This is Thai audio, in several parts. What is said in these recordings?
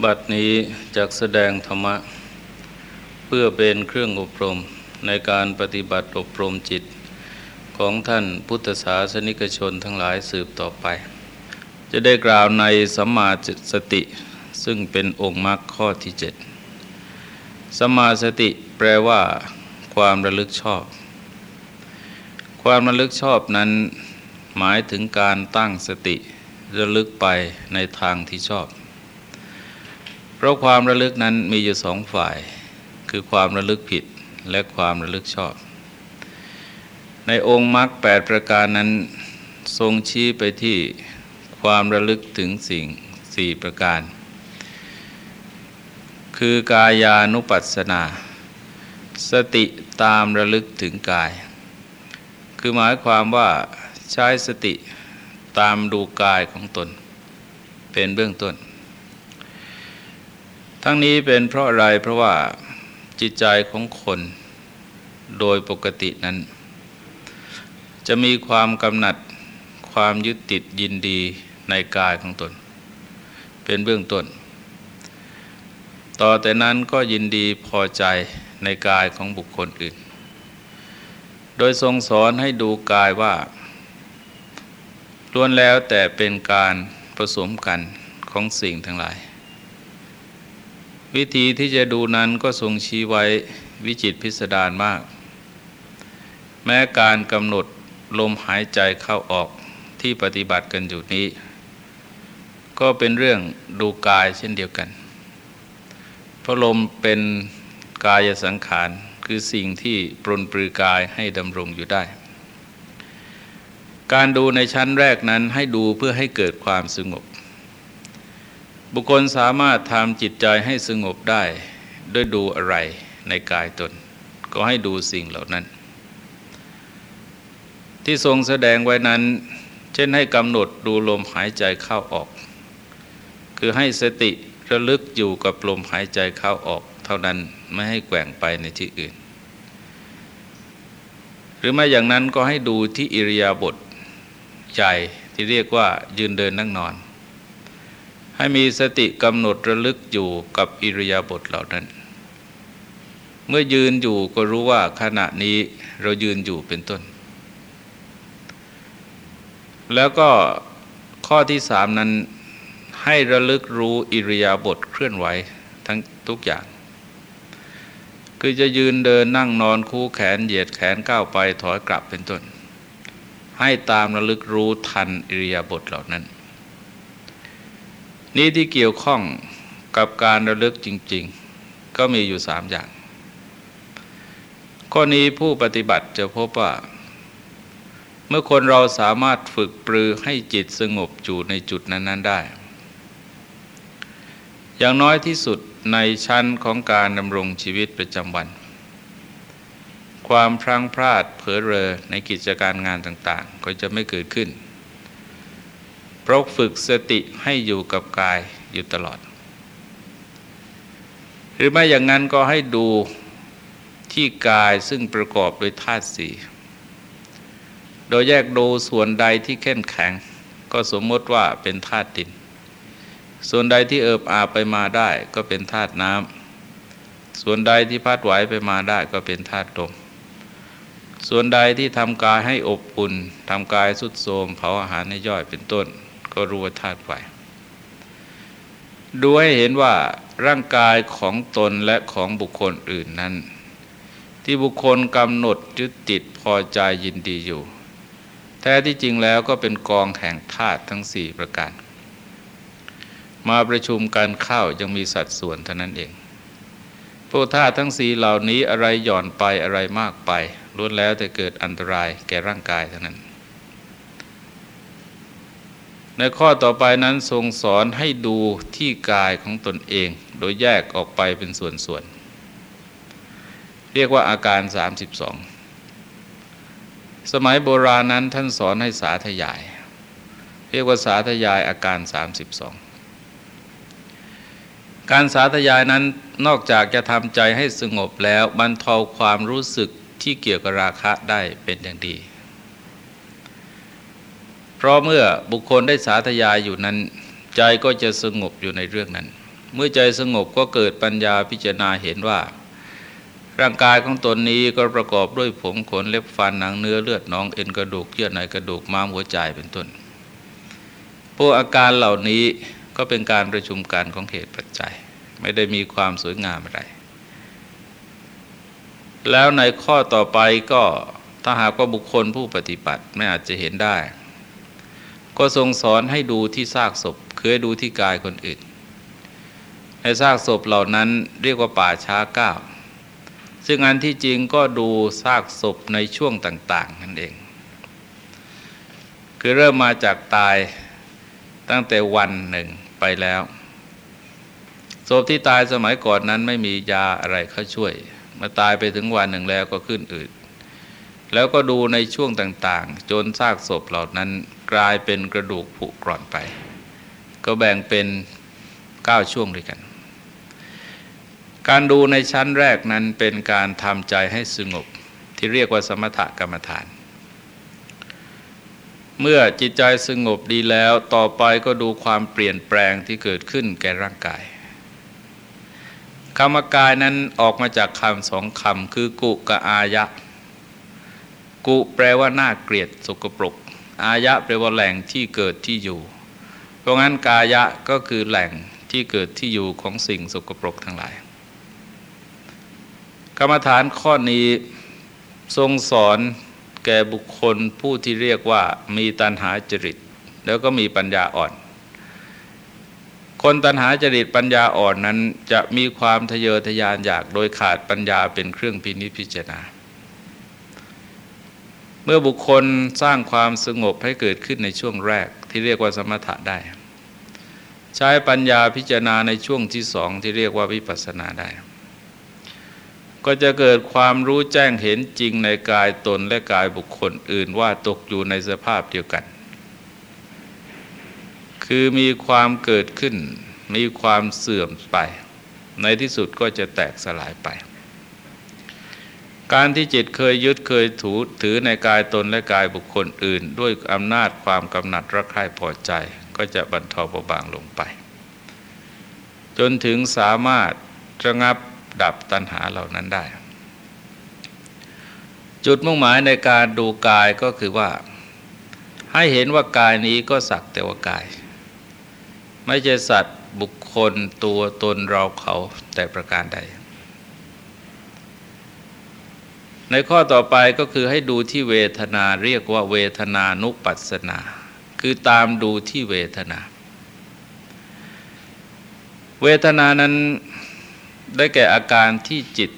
บัดนี้จักแสดงธรรมะ เพื่อเป็นเครื่องอบรมในการปฏิบัติอบรมจิต ของท่านพุทธศาสนิกชนทั้งหลายสืบต่อไป จะได้กล่าวในสัมมาสติ ซึ่งเป็นองค์มรรคข้อที่เจ็ดสัมมาสติแปลว่า ความระลึกชอบ ความระลึกชอบนั้น หมายถึงการตั้งสติระลึกไปในทางที่ชอบ เพราะความระลึกนั้นมีอยู่สองฝ่าย คือความระลึกผิดและความระลึกชอบ ในองค์มรรคแปดประการนั้น ทรงชี้ไปที่ความระลึกถึงสิ่งสี่ประการ คือกายานุปัสสนา สติตามระลึกถึงกาย คือหมายความว่าใช้สติตามดูกายของตน เป็นเบื้องต้น ทั้งนี้เป็นเพราะอะไรเพราะว่าจิตใจของคนโดยปกตินั้น จะมีความกำหนัดความยึดติดยินดีในกายของตน เป็นเบื้องต้น ต่อแต่นั้นก็ยินดีพอใจในกายของบุคคลอื่น โดยทรงสอนให้ดูกายว่าล้วนแล้วแต่เป็นการผสมกันของสิ่งทั้งหลาย วิธีที่จะดูนั้นก็ทรงชี้ไว้วิจิตพิสดารมาก แม้การกำหนดลมหายใจเข้าออกที่ปฏิบัติกันอยู่นี้ ก็เป็นเรื่องดูกายเช่นเดียวกัน เพราะลมเป็นกายสังขารคือสิ่งที่ปรนปรือกายให้ดำรงอยู่ได้ การดูในชั้นแรกนั้นให้ดูเพื่อให้เกิดความสงบ บุคคลสามารถทำจิตใจให้สงบได้ด้วยดูอะไรในกายตน ก็ให้ดูสิ่งเหล่านั้น ที่ทรงแสดงไว้นั้น เช่นให้กำหนดดูลมหายใจเข้าออก คือให้สติระลึกอยู่กับลมหายใจเข้าออก เท่านั้นไม่ให้แกว่งไปในที่อื่น หรือไม่อย่างนั้นก็ให้ดูที่อิริยาบถใจที่เรียกว่ายืนเดินนั่งนอน ให้มีสติกำหนดระลึกอยู่กับอิริยาบถเหล่านั้น เมื่อยืนอยู่ก็รู้ว่าขณะนี้เรายืนอยู่เป็นต้น แล้วก็ข้อที่สามนั้นให้ระลึกรู้อิริยาบถเคลื่อนไหวทั้งทุกอย่าง คือจะยืนเดินนั่งนอนคู่แขนเหยียดแขนก้าวไปถอยกลับเป็นต้น ให้ตามระลึกรู้ทันอิริยาบถเหล่านั้น นี้ที่เกี่ยวข้องกับการระลึกจริง ๆ ก็มีอยู่สามอย่าง ข้อนี้ผู้ปฏิบัติจะพบว่า เมื่อคนเราสามารถฝึกปรือให้จิตสงบอยู่ในจุดนั้น ๆ ได้ อย่างน้อยที่สุดในชั้นของการดำรงชีวิตประจำวัน ความพลังพลาดเผลอเรอในกิจการงานต่างๆ ก็จะไม่เกิดขึ้น เพราะฝึกสติให้อยู่กับกายอยู่ตลอด หรือไม่อย่างนั้นก็ให้ดูที่กายซึ่งประกอบด้วยธาตุสี่โดยแยกดูส่วนใดที่เข้มแข็ง ก็สมมติว่าเป็นธาตุดิน ส่วนใดที่เอิบอาบไปมาได้ก็เป็นธาตุน้ำส่วนใดที่พัดไหวไปมาได้ก็เป็นธาตุลมส่วนใดที่ทำกายให้อบอุ่นทำกายสุดโทมเผาอาหารในย่อยเป็นต้น ก็รู้ว่าธาตุไฟดูให้เห็นว่าร่างกายของตนและของบุคคลอื่นนั้น ที่บุคคลกำหนดยึดติดพอใจยินดีอยู่ แท้ที่จริงแล้วก็เป็นกองแห่งธาตุทั้งสี่ประการ มาประชุมกันเข้ายังมีสัดส่วนเท่านั้นเองพวกธาตุทั้งสี่เหล่านี้อะไรหย่อนไปอะไรมากไปล้วนแล้วแต่เกิดอันตรายแก่ร่างกายเท่านั้น ในข้อต่อไปนั้นทรงสอนให้ดูที่กายของตนเอง โดยแยกออกไปเป็นส่วนๆ เรียกว่าอาการ 32 สมัยโบราณนั้นท่านสอนให้สาธยาย เรียกว่าสาธยายอาการ 32 การสาธยายนั้นนอกจากจะทำใจให้สงบแล้วบรรเทาความรู้สึกที่เกี่ยวกับราคะได้เป็นอย่างดี เพราะเมื่อบุคคลได้สาธยายอยู่นั้น ใจก็จะสงบอยู่ในเรื่องนั้น เมื่อใจสงบก็เกิดปัญญาพิจารณาเห็นว่า ร่างกายของตนนี้ก็ประกอบด้วยผมขนเล็บฟันหนังเนื้อเลือดน้องเอ็นกระดูกเยื่อในกระดูกม้ามหัวใจเป็นต้นพวกอาการเหล่านี้ก็เป็นการประชุมกันของเหตุปัจจัย ไม่ได้มีความสวยงามอะไร แล้วในข้อต่อไปก็ถ้าหากว่าบุคคลผู้ปฏิบัติไม่อาจจะเห็นได้ ก็ทรงสอนให้ดูที่ซากศพคือดูที่กายคนอื่น ในซากศพเหล่านั้นเรียกว่าป่าช้าเก้าซึ่งอันที่จริงก็ดูซากศพในช่วงต่าง ๆ นั่นเอง คือเริ่มมาจากตายตั้งแต่วันหนึ่งไปแล้ว ศพที่ตายสมัยก่อนนั้นไม่มียาอะไรเข้าช่วย มาตายไปถึงวันหนึ่งแล้วก็ขึ้นอืด แล้วก็ดูในช่วงต่างๆ จนซากศพเหล่านั้นกลายเป็นกระดูกผุกร่อนไป ก็แบ่งเป็นเก้าช่วงด้วยกัน การดูในชั้นแรกนั้นเป็นการทำใจให้สงบที่เรียกว่าสมถกรรมฐาน เมื่อจิตใจสงบดีแล้วต่อไปก็ดูความเปลี่ยนแปลงที่เกิดขึ้นแก่ร่างกายคำกายนั้นออกมาจากคำสองคำคือกุกับอายะ กุแปลว่าน่าเกลียดสกปรก อายะแปลว่าแหล่งที่เกิดที่อยู่ เพราะงั้นกายะก็คือแหล่งที่เกิดที่อยู่ของสิ่งสกปรกทั้งหลาย กรรมฐานข้อนี้ทรงสอนแก่บุคคลผู้ที่เรียกว่ามีตัณหาจริต แล้วก็มีปัญญาอ่อน คนตัณหาจริตปัญญาอ่อนนั้นจะมีความทะเยอทะยานอยากโดยขาดปัญญาเป็นเครื่องพินิจพิจารณา เมื่อบุคคลสร้างความสงบให้เกิดขึ้นในช่วงแรกที่เรียกว่าสมถะได้ ใช้ปัญญาพิจารณาในช่วงที่สองที่เรียกว่าวิปัสสนาได้ ก็จะเกิดความรู้แจ้งเห็นจริงในกายตนและกายบุคคลอื่นว่าตกอยู่ในสภาพเดียวกัน คือมีความเกิดขึ้น มีความเสื่อมไป ในที่สุดก็จะแตกสลายไป การที่จิตเคยยึดเคยถูถือในกายตนและกายบุคคลอื่น ด้วยอำนาจความกำหนัดรักใคร่พอใจ ก็จะบรรเทาเบาบางลงไป จนถึงสามารถระงับดับตัณหาเหล่านั้นได้ จุดมุ่งหมายในการดูกายก็คือว่า ให้เห็นว่ากายนี้ก็สักแต่ว่ากาย ไม่ใช่สัตว์บุคคลตัวตนเราเขาแต่ประการใด ในข้อต่อไปก็คือให้ดูที่เวทนาเรียกว่าเวทนานุปัสสนา คือตามดูที่เวทนา เวทนานั้นได้แก่อาการที่จิต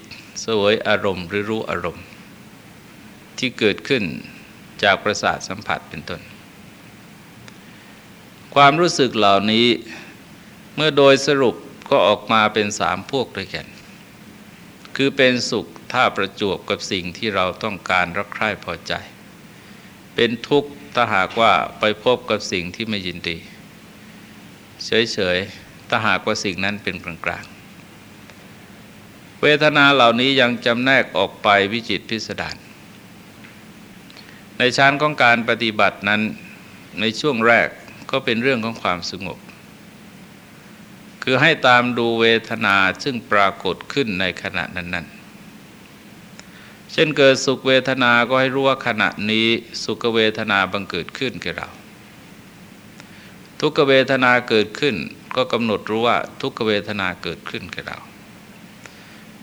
สวยอารมณ์หรือรู้อารมณ์ ที่เกิดขึ้นจากประสาทสัมผัสเป็นต้น ความรู้สึกเหล่านี้เมื่อโดยสรุปก็ออกมาเป็นสามพวกด้วยกัน คือเป็นสุข ถ้าประจวบกับสิ่งที่เราต้องการรักใคร่พอใจ เป็นทุกข์ถ้าหากว่าไปพบกับสิ่งที่ไม่ยินดี เฉยๆถ้าหากว่าสิ่งนั้นเป็นกลางๆ เวทนาเหล่านี้ยังจำแนกออกไปวิจิตพิสดารในชั้นของการปฏิบัตินั้นในช่วงแรกก็เป็นเรื่องของความสงบ คือให้ตามดูเวทนาซึ่งปรากฏขึ้นในขณะนั้น เช่นเกิดสุขเวทนาก็ให้รู้ว่าขณะนี้สุขเวทนาบังเกิดขึ้นแก่เรา ทุกเวทนาเกิดขึ้น ก็กำหนดรู้ว่าทุกเวทนาเกิดขึ้นแก่เรา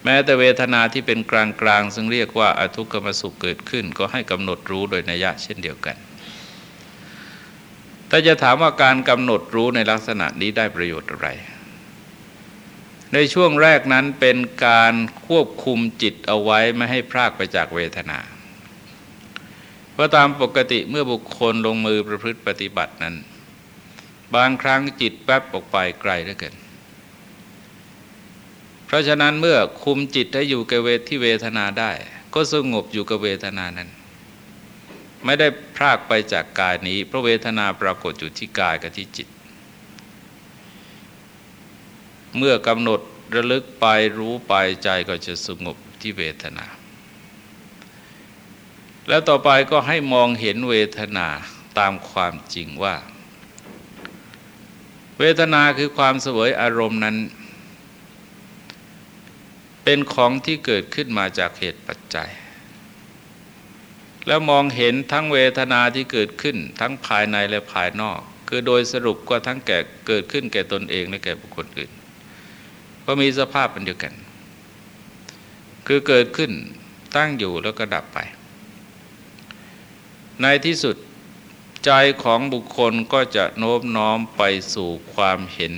แม้แต่เวทนาที่เป็นกลางกลางซึ่งเรียกว่าอทุกขมสุขเกิดขึ้น ก็ให้กำหนดรู้โดยนัยยะเช่นเดียวกันแต่จะถามว่าการกำหนดรู้ในลักษณะนี้ได้ประโยชน์อะไร ในช่วงแรกนั้นเป็นการควบคุมจิตเอาไว้ไม่ให้พรากไปจากเวทนา เพราะตามปกติเมื่อบุคคลลงมือประพฤติปฏิบัตินั้น บางครั้งจิตแป๊บออกไปไกลเหลือเกิน เพราะฉะนั้นเมื่อคุมจิตให้อยู่กับเวทที่เวทนาได้ ก็สงบอยู่กับเวทนานั้น ไม่ได้พรากไปจากกายนี้ เพราะเวทนาปรากฏอยู่ที่กายกับที่จิต เมื่อกำหนดระลึกไปรู้ไปใจก็จะสงบที่เวทนา แล้วต่อไปก็ให้มองเห็นเวทนาตามความจริงว่า เวทนาคือความเสวยอารมณ์นั้น เป็นของที่เกิดขึ้นมาจากเหตุปัจจัย แล้วมองเห็นทั้งเวทนาที่เกิดขึ้นทั้งภายในและภายนอก คือโดยสรุปก็ทั้งแก่เกิดขึ้นแก่ตนเองและแก่บุคคลอื่น ก็มีสภาพเป็นเดียวกัน คือเกิดขึ้นตั้งอยู่แล้วก็ดับไป ในที่สุดใจของบุคคลก็จะโน้มน้อมไปสู่ความเห็น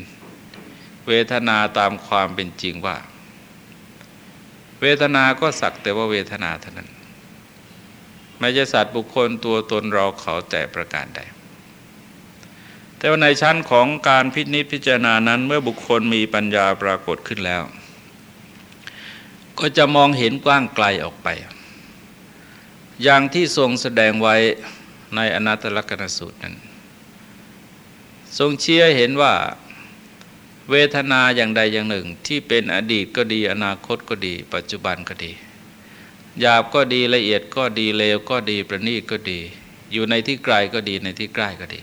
เวทนาตามความเป็นจริงว่า เวทนาก็สักแต่ว่าเวทนาเท่านั้น ไม่ใช่สัตว์บุคคลตัวตนเราเขาแต่ประการใด แต่ว่าในชั้นของการพิจิตพิจารณานั้น เมื่อบุคคลมีปัญญาปรากฏขึ้นแล้ว ก็จะมองเห็นกว้างไกลออกไป อย่างที่ทรงแสดงไว้ในอนัตตลกนสูตรนั้น ทรงเชี้เห็นว่าเวทนาอย่างใดอย่างหนึ่งที่เป็นอดีตก็ดีอนาคตก็ดี ปัจจุบันก็ดีหยาบก็ดีละเอียดก็ดีเลวก็ดีประณีตก็ดี อยู่ในที่ไกลก็ดีในที่ใกล้ก็ดี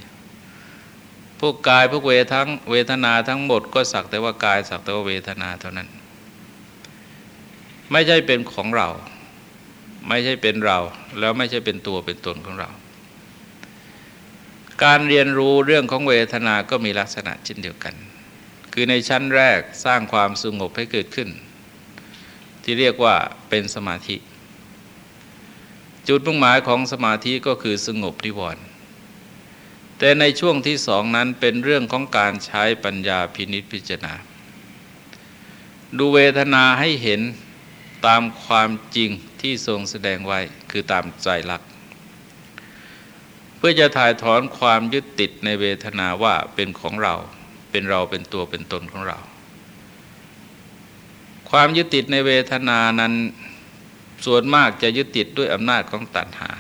พวกกายพวกเวทั้งเวทนาทั้งหมด ก็สักแต่ว่ากายสักแต่ว่าเวทนาเท่านั้น ไม่ใช่เป็นของเรา ไม่ใช่เป็นเรา แล้วไม่ใช่เป็นตัวเป็นตนของเรา การเรียนรู้เรื่องของเวทนาก็มีลักษณะเช่นเดียวกัน คือในชั้นแรกสร้างความสงบให้เกิดขึ้น ที่เรียกว่าเป็นสมาธิ จุดมุ่งหมายของสมาธิก็คือสงบนิวรณ์ แต่ในช่วงที่สองนั้นเป็นเรื่องของการใช้ปัญญาพินิษพิจารณา ดูเวทนาให้เห็นตามความจริงที่ทรงแสดงไว้คือตามใจรัก เพื่อจะถ่ายถอนความยึดติดในเวทนาว่าเป็นของเรา เป็นเราเป็นตัวเป็นตนของเรา ความยึดติดในเวทนานั้นส่วนมากจะยึดติดด้วยอำนาจของตัณหา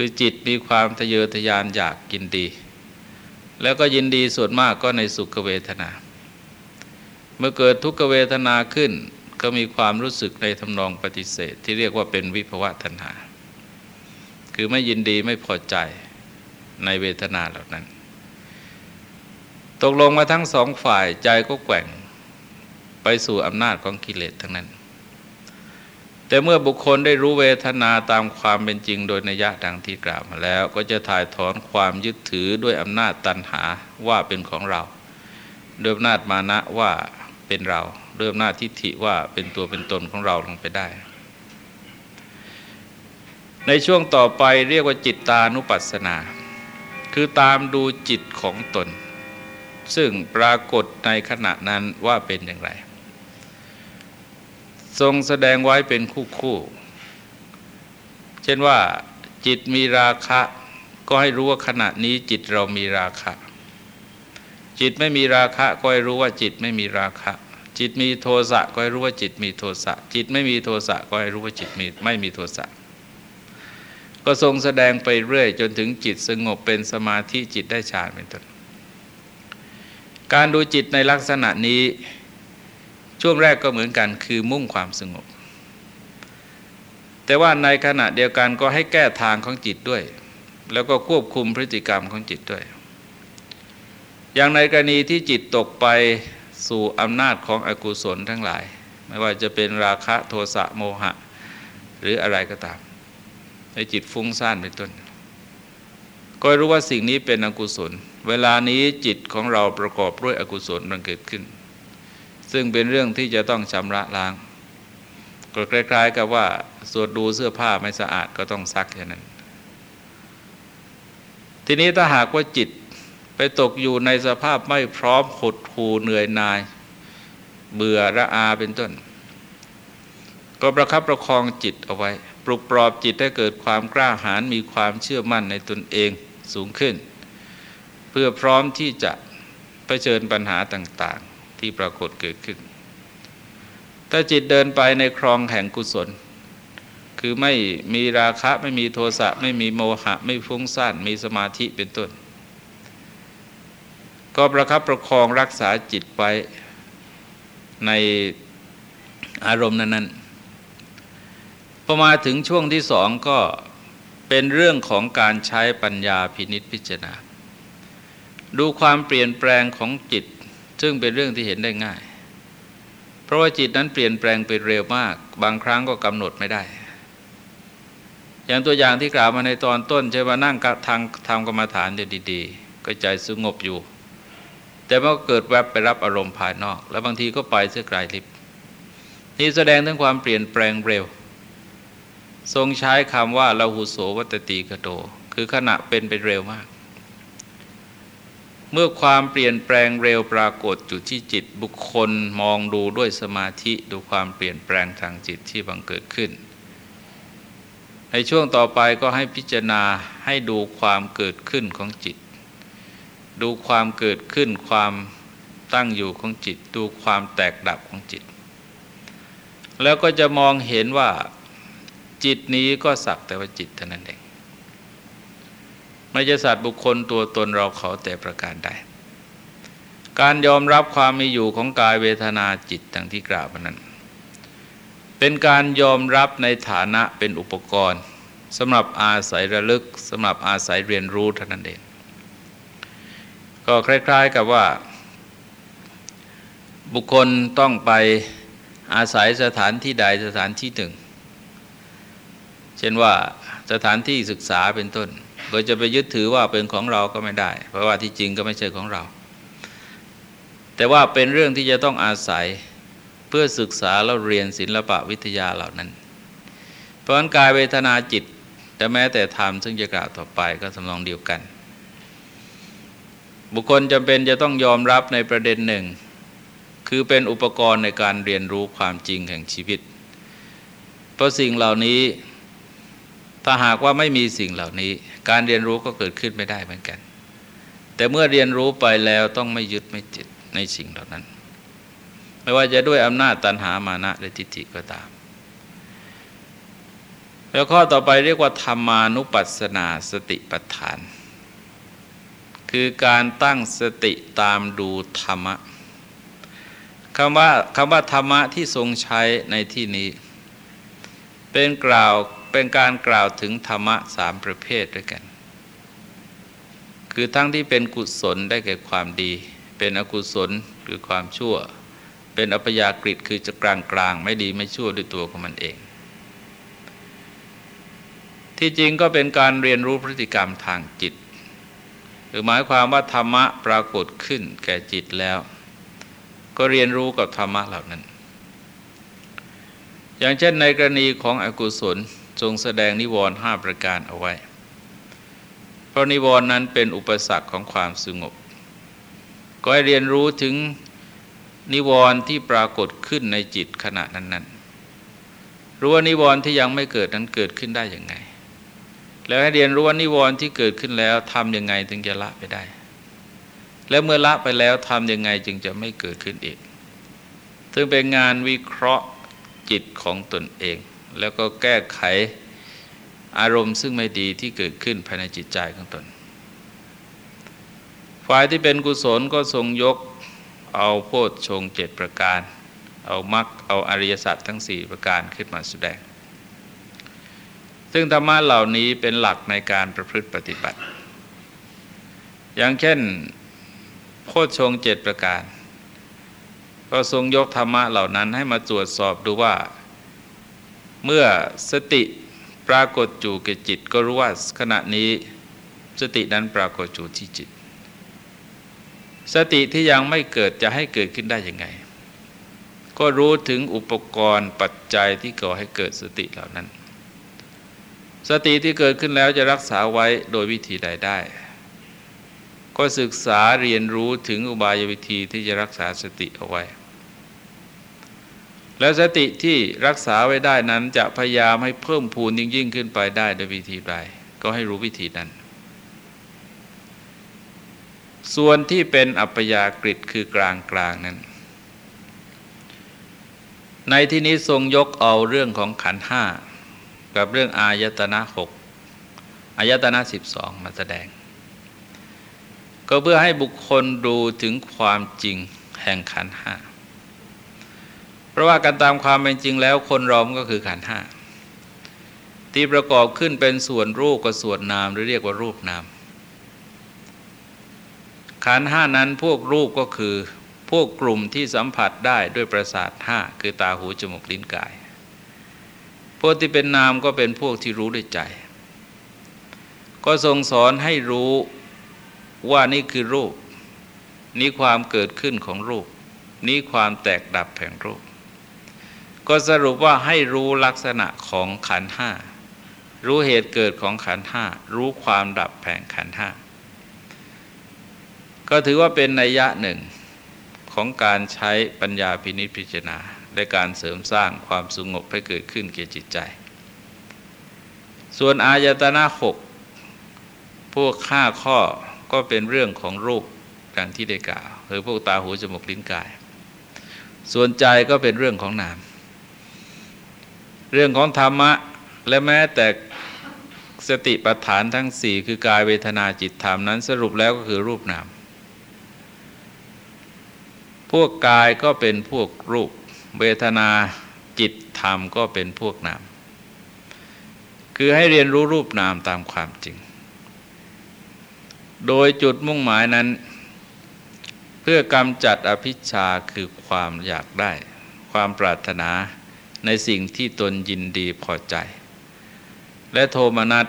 คือจิตมีความทะเยอทะยานอยากกินดี แล้วก็ยินดีส่วนมากก็ในสุขเวทนา เมื่อเกิดทุกขเวทนาขึ้น ก็มีความรู้สึกในทำนองปฏิเสธ ที่เรียกว่าเป็นวิภวะตัณหา คือไม่ยินดีไม่พอใจในเวทนาเหล่านั้น ตกลงมาทั้งสองฝ่ายใจก็แกว่งไปสู่อำนาจของกิเลสทั้งนั้น แต่เมื่อบุคคลได้รู้เวทนาตามความเป็นจริงโดยนัยยะดังที่กล่าวมาแล้ว ก็จะถ่ายถอนความยึดถือด้วยอำนาจตันหาว่าเป็นของเราด้วยอำนาจมานะว่าเป็นเราด้วยอำนาจทิฏฐิว่าเป็นตัวเป็นตนของเราลงไปได้ ในช่วงต่อไปเรียกว่าจิตตานุปัสสนา คือตามดูจิตของตน ซึ่งปรากฏในขณะนั้นว่าเป็นอย่างไร ทรงแสดงไว้เป็นคู่คู่เช่นว่าจิตมีราคะ ก็ให้รู้ว่าขณะนี้จิตเรามีราคะ จิตไม่มีราคะก็ให้รู้ว่าจิตไม่มีราคะ จิตมีโทสะก็ให้รู้ว่าจิตมีโทสะ จิตไม่มีโทสะก็ให้รู้ว่าจิตมีไม่มีโทสะก็ทรงแสดงไปเรื่อย จนถึงจิตสงบเป็นสมาธิจิตได้ฌานเป็นต้นการดูจิตในลักษณะนี้ ช่วงแรกก็เหมือนกันคือมุ่งความสงบ แต่ว่าในขณะเดียวกันก็ให้แก้ทางของจิตด้วย แล้วก็ควบคุมพฤติกรรมของจิตด้วย อย่างในกรณีที่จิตตกไปสู่อำนาจของอกุศลทั้งหลาย ไม่ว่าจะเป็นราคะโทสะโมหะ หรืออะไรก็ตาม ในจิตฟุ้งซ่านเป็นต้น ก็รู้ว่าสิ่งนี้เป็นอกุศล เวลานี้จิตของเราประกอบด้วยอกุศลมันเกิดขึ้น ซึ่งเป็นเรื่องที่จะต้องชำระล้างก็คล้าย ๆ กับว่าสวดดูเสื้อผ้าไม่สะอาดก็ต้องซักแค่นั้น ทีนี้ถ้าหากว่าจิตไปตกอยู่ในสภาพไม่พร้อมหดหูเหนื่อยนาย เบื่อระอาเป็นต้น ก็ประคับประคองจิตเอาไว้ ปลุกปลอบจิตให้เกิดความกล้าหาญมีความเชื่อมั่นในตนเองสูงขึ้น เพื่อพร้อมที่จะเผชิญปัญหาต่างๆ ที่ปรากฏเกิดขึ้น ถ้าจิตเดินไปในครองแห่งกุศล คือไม่มีราคะไม่มีโทสะไม่มีโมหะ ไม่ฟุ้งซ่านมีสมาธิเป็นต้น ก็ประคับประคองรักษาจิตไว้ในอารมณ์นั้นๆ พอมาถึงช่วงที่สองก็เป็นเรื่องของการใช้ปัญญาพินิษพิจารณา ดูความเปลี่ยนแปลงของจิต ซึ่งเป็นเรื่องที่เห็นได้ง่าย เพราะว่าจิตนั้นเปลี่ยนแปลงไปเร็วมาก บางครั้งก็กำหนดไม่ได้ อย่างตัวอย่างที่กล่าวมาในตอนต้นใช่ว่านั่งทางทำกรรมฐานเดีๆ ก็ใจสงบอยู่ แต่เมื่อเกิดแวบไปรับอารมณ์ภายนอก แล้วบางทีก็ไปเสื้อไกลลิบนี่แสดงถึงความเปลี่ยนแปลงเร็ว ทรงใช้คำว่าลาหุโสวัตติกโต คือขณะเป็นไปเร็วมาก เมื่อความเปลี่ยนแปลงเร็วปรากฏอยู่ที่จิตบุคคลมองดูด้วยสมาธิดูความเปลี่ยนแปลงทางจิตที่บังเกิดขึ้น ในช่วงต่อไปก็ให้พิจารณาให้ดูความเกิดขึ้นของจิต ดูความเกิดขึ้นความตั้งอยู่ของจิต ดูความแตกดับของจิต แล้วก็จะมองเห็นว่าจิตนี้ก็สักแต่ว่าจิตเท่านั้นเอง ไม่ใช่สัตว์บุคคลตัวตนเราเขาแต่ประการใดการยอมรับความมีอยู่ของกายเวทนาจิตดังที่กล่าวมานั้น เป็นการยอมรับในฐานะเป็นอุปกรณ์สำหรับอาศัยระลึกสำหรับอาศัยเรียนรู้เท่านั้นเองก็คล้าย ๆกับว่า บุคคลต้องไปอาศัยสถานที่ใดสถานที่หนึ่ง เช่นว่าสถานที่ศึกษาเป็นต้น ก็จะไปยึดถือว่าเป็นของเราก็ไม่ได้ เพราะว่าที่จริงก็ไม่ใช่ของเรา แต่ว่าเป็นเรื่องที่จะต้องอาศัยเพื่อศึกษาแล้วเรียนศิลปะวิทยาเหล่านั้น เพราะนั้นกายเวทนาจิตแต่แม้แต่ธรรมซึ่งจะกล่าวต่อไปก็สำนองเดียวกัน บุคคลจำเป็นจะต้องยอมรับในประเด็นหนึ่ง คือเป็นอุปกรณ์ในการเรียนรู้ความจริงแห่งชีวิต เพราะสิ่งเหล่านี้ถ้าหากว่าไม่มีสิ่งเหล่านี้ การเรียนรู้ก็เกิดขึ้นไม่ได้เหมือนกัน แต่เมื่อเรียนรู้ไปแล้วต้องไม่ยึดไม่จิตในสิ่งเหล่านั้น ไม่ว่าจะด้วยอำนาจตันหามานะและทิฏฐิก็ตาม แล้วข้อต่อไปเรียกว่าธรรมานุปัสสนาสติปัฏฐาน คือการตั้งสติตามดูธรรมะคำว่าคำว่าธรรมะที่ทรงใช้ในที่นี้ เป็นกล่าว เป็นการกล่าวถึงธรรมะสามประเภทด้วยกัน คือทั้งที่เป็นกุศลได้แก่ความดี เป็นอกุศลคือความชั่ว เป็นอัปยากฤิคือจะกลางกลางไม่ดีไม่ชั่วด้วยตัวของมันเอง ที่จริงก็เป็นการเรียนรู้พฤติกรรมทางจิต หรือหมายความว่าธรรมะปรากฏขึ้นแก่จิตแล้ว ก็เรียนรู้กับธรรมะเหล่านั้น อย่างเช่นในกรณีของอกุศล ทรงแสดงนิวรณ์ห้าประการเอาไว้ เพราะนิวรณ์นั้นเป็นอุปสรรคของความสงบ ก็ให้เรียนรู้ถึงนิวรณ์ที่ปรากฏขึ้นในจิตขณะนั้นๆ รู้ว่านิวรณ์ที่ยังไม่เกิดนั้นเกิดขึ้นได้อย่างไง แล้วให้เรียนรู้ว่านิวรณ์ที่เกิดขึ้นแล้วทำยังไงถึงจะละไปได้ แล้วเมื่อละไปแล้วทำยังไงจึงจะไม่เกิดขึ้นอีก ซึ่งเป็นงานวิเคราะห์จิตของตนเอง แล้วก็แก้ไขอารมณ์ซึ่งไม่ดีที่เกิดขึ้นภายในจิตใจของตน ฝ่ายที่เป็นกุศลก็ทรงยกเอาโพชฌงเจ็ดประการ เอามรรคเอาอริยสัจทั้งสี่ประการขึ้นมาแสดง ซึ่งธรรมะเหล่านี้เป็นหลักในการประพฤติปฏิบัติ อย่างเช่น โพชฌงเจ็ดประการ ก็ทรงยกธรรมะเหล่านั้นให้มาตรวจสอบดูว่า เมื่อสติปรากฏอยู่กับจิต ก็รู้ว่าขณะนี้สตินั้นปรากฏอยู่ที่จิต สติที่ยังไม่เกิดจะให้เกิดขึ้นได้ยังไง ก็รู้ถึงอุปกรณ์ปัจจัยที่ก่อให้เกิดสติเหล่านั้น สติที่เกิดขึ้นแล้วจะรักษาไว้โดยวิธีใดได้ ก็ศึกษาเรียนรู้ถึงอุบายวิธีที่จะรักษาสติเอาไว้ แล้วสติที่รักษาไว้ได้นั้นจะพยายามให้เพิ่มพูนยิ่งยิ่งขึ้นไปได้โดยวิธีใดก็ให้รู้วิธีนั้น ส่วนที่เป็นอัปยากฤิคือกลางกลางนั้น ในที่นี้ทรงยกเอาเรื่องของขันห้ากับเรื่องอายตนะหกอายตนะสิบสองมาแสดง ก็เพื่อให้บุคคลดูถึงความจริงแห่งขันห้า ราะว่าการตามความเป็นจริงแล้วคนเรามันก็คือขันห้าที่ประกอบขึ้นเป็นส่วนรูปกับส่วนนามหรือเรียกว่ารูปนามขันห้านั้นพวกรูปก็คือพวกกลุ่มที่สัมผัสได้ด้วยประสาทห้าคือตาหูจมูกลิ้นกาย พวกที่เป็นนามก็เป็นพวกที่รู้ด้วยใจ ก็ทรงสอนให้รู้ว่านี่คือรูป นี้ความเกิดขึ้นของรูป นี้ความแตกดับแห่งรูป ก็สรุปว่าให้รู้ลักษณะของขันห้ารู้เหตุเกิดของขันห้ารู้ความดับแห่งขันห้าก็ถือว่าเป็นนัยยะหนึ่งของการใช้ปัญญาพินิจพิจารณาและการเสริมสร้างความสงบให้เกิดขึ้นแก่จิตใจ ส่วนอายตนะหกพวกห้าข้อก็เป็นเรื่องของรูปดังที่ได้กล่าวคือพวกตาหูจมูกลิ้นกาย ส่วนใจก็เป็นเรื่องของนาม เรื่องของธรรมะ และแม้แต่สติปัฏฐานทั้งสี่คือกายเวทนาจิตธรรมนั้นสรุปแล้วก็คือรูปนาม พวกกายก็เป็นพวกรูป เวทนาจิตธรรมก็เป็นพวกนาม คือให้เรียนรู้รูปนามตามความจริง โดยจุดมุ่งหมายนั้น เพื่อกำจัดอภิชาคือความอยากได้ ความปรารถนา ในสิ่งที่ตนยินดีพอใจ และโทมนัส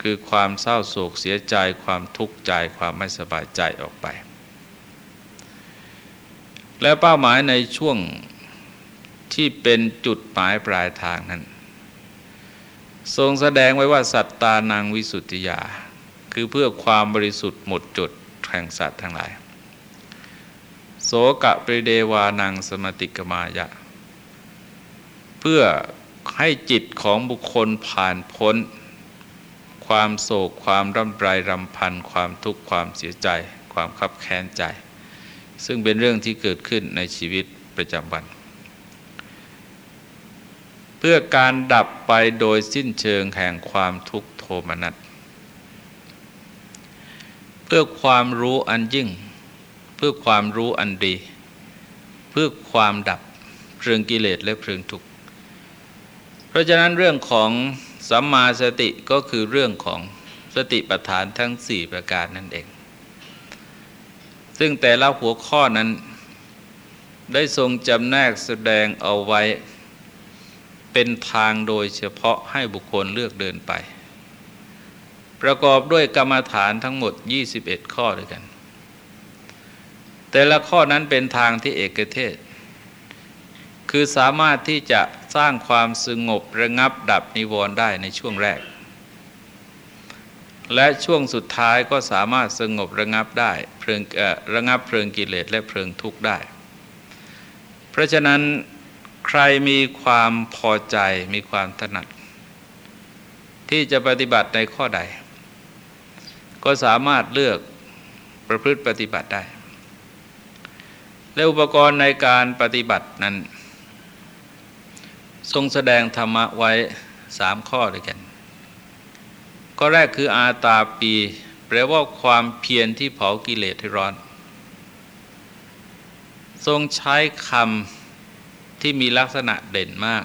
คือความเศร้าโศกเสียใจความทุกข์ใจความไม่สบายใจออกไป และเป้าหมายในช่วงที่เป็นจุดหมายปลายทางนั้น ทรงแสดงไว้ว่าสัตตานางวิสุทธิยา คือเพื่อความบริสุทธิ์หมดจดแห่งสัตว์ทั้งหลาย โสกะปริเดวานังสมติกมายะ เพื่อให้จิตของบุคคลผ่านพ้น ความโศกความร่ำไรรำพัน ความทุกข์ความเสียใจ ความขับแค้นใจ ซึ่งเป็นเรื่องที่เกิดขึ้นในชีวิตประจำวัน เพื่อการดับไปโดยสิ้นเชิงแห่งความทุกข์โทมนัสเพื่อความรู้อันยิ่ง เพื่อความรู้อันดี เพื่อความดับเพลิงกิเลสและเพลิงทุกข์ เพราะฉะนั้นเรื่องของสัมมาสติก็คือเรื่องของสติปัฏฐานทั้งสี่ประการนั่นเอง ซึ่งแต่ละหัวข้อนั้น ได้ทรงจำแนกแสดงเอาไว้ เป็นทางโดยเฉพาะให้บุคคลเลือกเดินไป ประกอบด้วยกรรมฐานทั้งหมด 21 ข้อด้วยกัน แต่ละข้อนั้นเป็นทางที่เอกเทศ คือสามารถที่จะ สร้างความสงบระงับดับนิวรณ์ได้ในช่วงแรก และช่วงสุดท้ายก็สามารถสงบระงับได้เพลิงระงับเพลิงกิเลสและเพลิงทุกข์ได้ เพราะฉะนั้นใครมีความพอใจมีความถนัด ที่จะปฏิบัติในข้อใด ก็สามารถเลือกประพฤติปฏิบัติได้ และอุปกรณ์ในการปฏิบัตินั้น ทรงแสดงธรรมะไว้สามข้อด้วยกัน ข้อแรกคืออาตาปี แปลว่าความเพียรที่เผากิเลสให้ร้อน ทรงใช้คำที่มีลักษณะเด่นมาก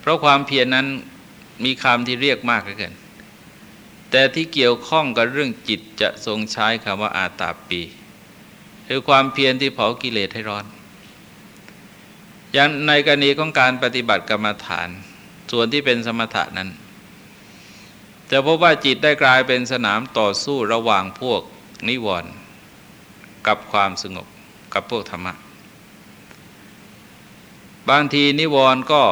เพราะความเพียรนนั้นมีคำที่เรียกมากเหลือเกิน แต่ที่เกี่ยวข้องกับเรื่องจิตจะทรงใช้คำว่าอาตาปี คือความเพียรที่เผากิเลสให้ร้อน อย่างในกรณีของการปฏิบัติกรรมฐาน ส่วนที่เป็นสมถะนั้น จะพบว่าจิตได้กลายเป็นสนามต่อสู้ระหว่างพวกนิวรณ์กับความสงบกับพวกธรรมะ บางทีนิวรณ์ก็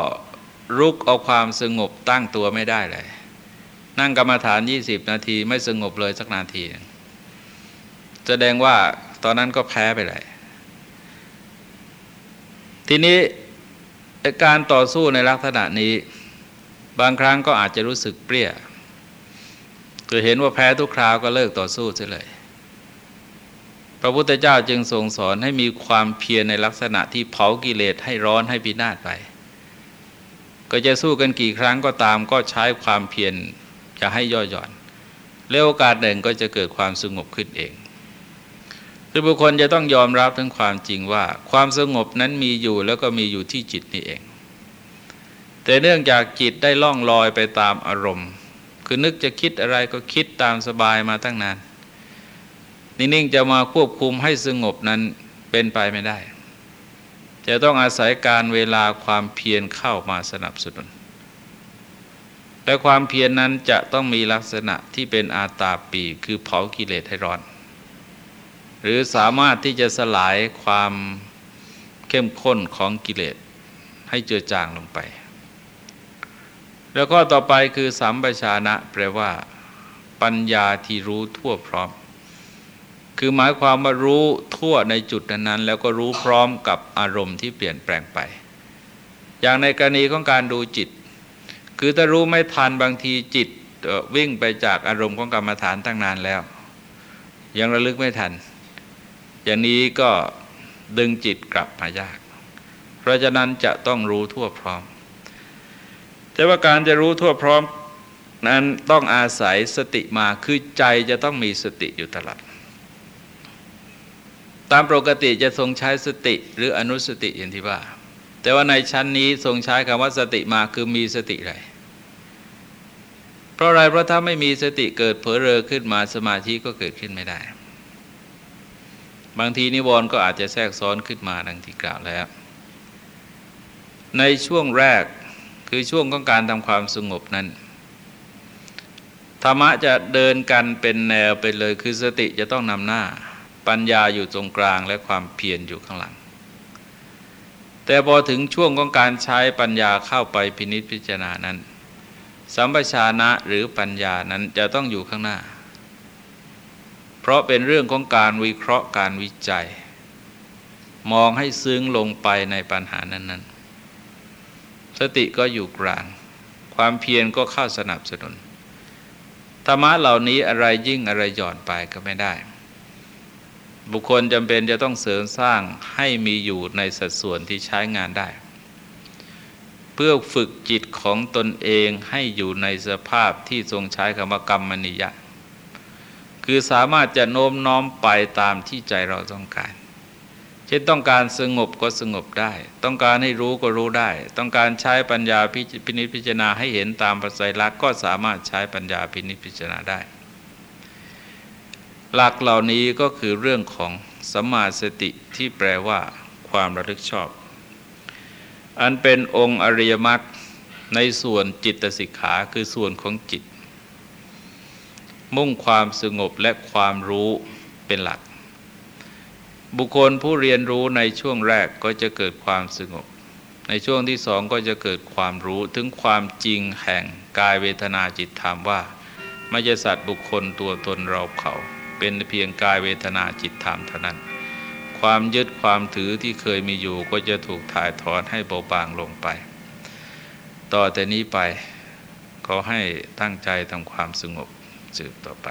รุกเอาความสงบตั้งตัวไม่ได้เลย นั่งกรรมฐาน 20 นาทีไม่สงบเลยสักนาที แสดงว่าตอนนั้นก็แพ้ไปเลย ทีนี้การต่อสู้ในลักษณะนี้ บางครั้งก็อาจจะรู้สึกเปรี้ยคือเห็นว่าแพ้ทุกคราวก็เลิกต่อสู้เสียเลย พระพุทธเจ้าจึงทรงสอนให้มีความเพียรในลักษณะที่เผากิเลสให้ร้อนให้พินาศไป ก็จะสู้กันกี่ครั้งก็ตามก็ใช้ความเพียรจะให้ย่อหย่อนแล้วโอกาสหนึ่งก็จะเกิดความสงบขึ้นเอง หรือบุคคลจะต้องยอมรับทั้งความจริงว่า ความสงบนั้นมีอยู่แล้วก็มีอยู่ที่จิตนี่เอง แต่เนื่องจากจิตได้ล่องลอยไปตามอารมณ์ คือนึกจะคิดอะไรก็คิดตามสบายมาตั้งนานนิ่งๆจะมาควบคุมให้สงบนั้นเป็นไปไม่ได้ จะต้องอาศัยการเวลาความเพียรเข้ามาสนับสนุน และความเพียรนนั้นจะต้องมีลักษณะที่เป็นอาตาปี คือเผากิเลสให้ร้อน หรือสามารถที่จะสลายความเข้มข้นของกิเลสให้เจือจางลงไป แล้วก็ต่อไปคือสัมปชานะแปลว่า ปัญญาที่รู้ทั่วพร้อม คือหมายความว่ารู้ทั่วในจุดนั้นแล้วก็รู้พร้อมกับอารมณ์ที่เปลี่ยนแปลงไป อย่างในกรณีของการดูจิต คือถ้ารู้ไม่ทันบางทีจิตวิ่งไปจากอารมณ์ของกรรมฐานตั้งนานแล้ว ยังระลึกไม่ทัน อย่างนี้ก็ดึงจิตกลับมายาก เพราะฉะนั้นจะต้องรู้ทั่วพร้อม แต่ว่าการจะรู้ทั่วพร้อมนั้นต้องอาศัยสติมาคือใจจะต้องมีสติอยู่ตลอดตามปกติจะทรงใช้สติหรืออนุสติอย่างที่ว่า แต่ว่าในชั้นนี้ทรงใช้คำว่าสติมาคือมีสติอะไรเพราะอะไรเพราะถ้าไม่มีสติเกิดเผลอเรอขึ้นมาสมาธิก็เกิดขึ้นไม่ได้ บางทีนิวรณ์ก็อาจจะแทรกซ้อนขึ้นมาดังที่กล่าวแล้ว ในช่วงแรกคือช่วงของการทำความสงบนั้นธรรมะจะเดินกันเป็นแนวไปเลยคือสติจะต้องนำหน้า ปัญญาอยู่ตรงกลางและความเพียรอยู่ข้างหลัง แต่พอถึงช่วงของการใช้ปัญญาเข้าไปพินิจพิจารณานั้น สัมปชานะหรือปัญญานั้นจะต้องอยู่ข้างหน้า เพราะเป็นเรื่องของการวิเคราะห์การวิจัย มองให้ซึ้งลงไปในปัญหานั้น ๆ สติก็อยู่กลาง ความเพียรก็เข้าสนับสนุนธรรมะเหล่านี้อะไรยิ่งอะไรหย่อนไปก็ไม่ได้ บุคคลจำเป็นจะต้องเสริมสร้างให้มีอยู่ในสัดส่วนที่ใช้งานได้ เพื่อฝึกจิตของตนเองให้อยู่ในสภาพที่ทรงใช้คำว่ากรรมนิยะ คือสามารถจะโน้มน้อมไปตามที่ใจเราต้องการ เช่นต้องการสงบก็สงบได้ ต้องการให้รู้ก็รู้ได้ ต้องการใช้ปัญญาพินิจพิจารณาให้เห็นตามปัจจัยลักก็สามารถใช้ปัญญาพินิจพิจารณาได้ หลักเหล่านี้ก็คือเรื่องของสัมมาสติที่แปลว่าความระลึกชอบ อันเป็นองค์อริยมรรคในส่วนจิตสิกขาคือส่วนของจิต มุ่งความสงบและความรู้เป็นหลัก บุคคลผู้เรียนรู้ในช่วงแรกก็จะเกิดความสงบ ในช่วงที่สองก็จะเกิดความรู้ถึงความจริงแห่งกายเวทนาจิตธรรมว่าไม่ใช่สัตว์บุคคลตัวตนเราเขาเป็นเพียงกายเวทนาจิตธรรมเท่านั้น ความยึดความถือที่เคยมีอยู่ก็จะถูกถ่ายถอนให้เบาบางลงไป ต่อแต่นี้ไปขอให้ตั้งใจทำความสงบ สืบต่อไป